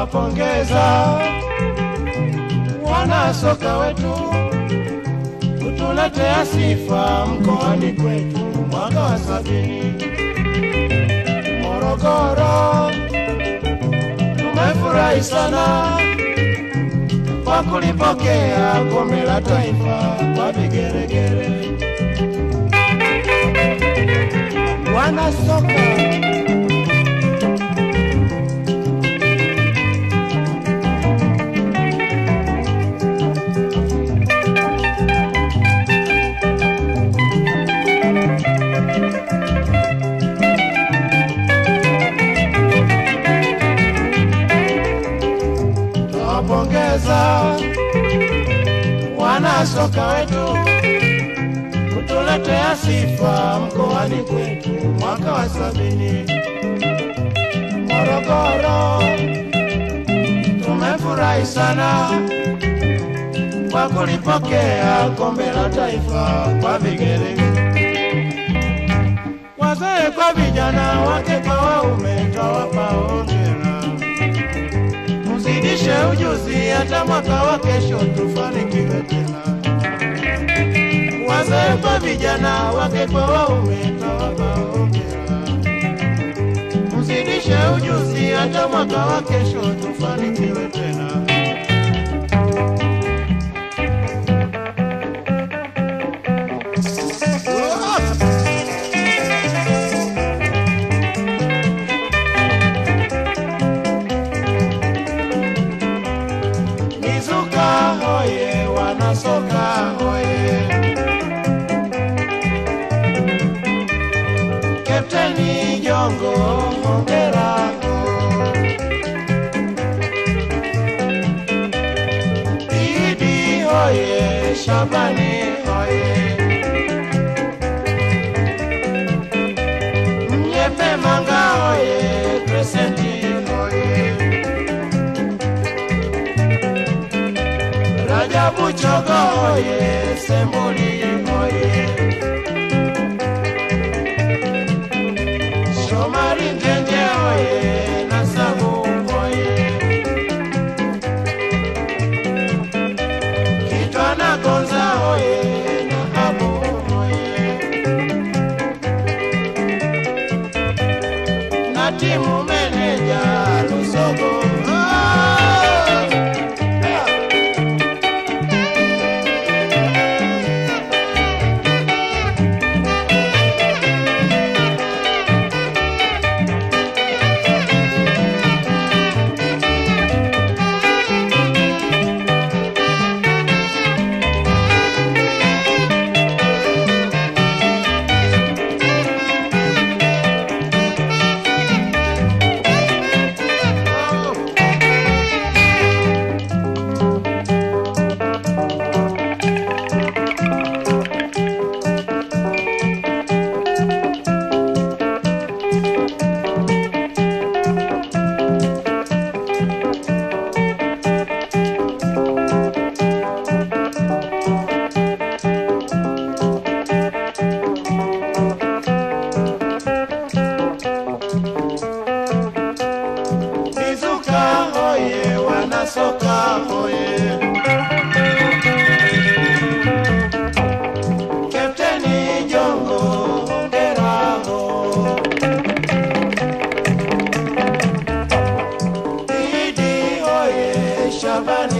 Twawapongeza wanasoka wetu kutuletea sifa mkoani kwetu mwaka wa sabini. Morogoro tumefurahi sana kwa kulipokea kombe la taifa kwa vigeregere. Wanasoka Tunawapongeza wanasoka wetu kutuletea sifa mkoani kwetu mwaka wa sabini. Morogoro tumefurahi sana kwa kulipokea kombe la taifa kwa vigelegele. Wazee kwa vijana, wake kwa waume, twawapa hongera hata mwaka wa kesho tufanikiwe tena. Wazee kwa vijana, wake kwa waume, hongera. Mzidishe ujuzi hata mwaka wa kesho tufanikiwe tena. Jongo, hongera. Idi hoye, Shabani hoye. Mnyepe Manga hoye, Crescenti hoye. Rajabu Chogo hoye, Sembuli hoye. Timu meneja Lusogo wanasoka hoye. Kapteni Jongo, hongera ho. Idi hoye, Shabani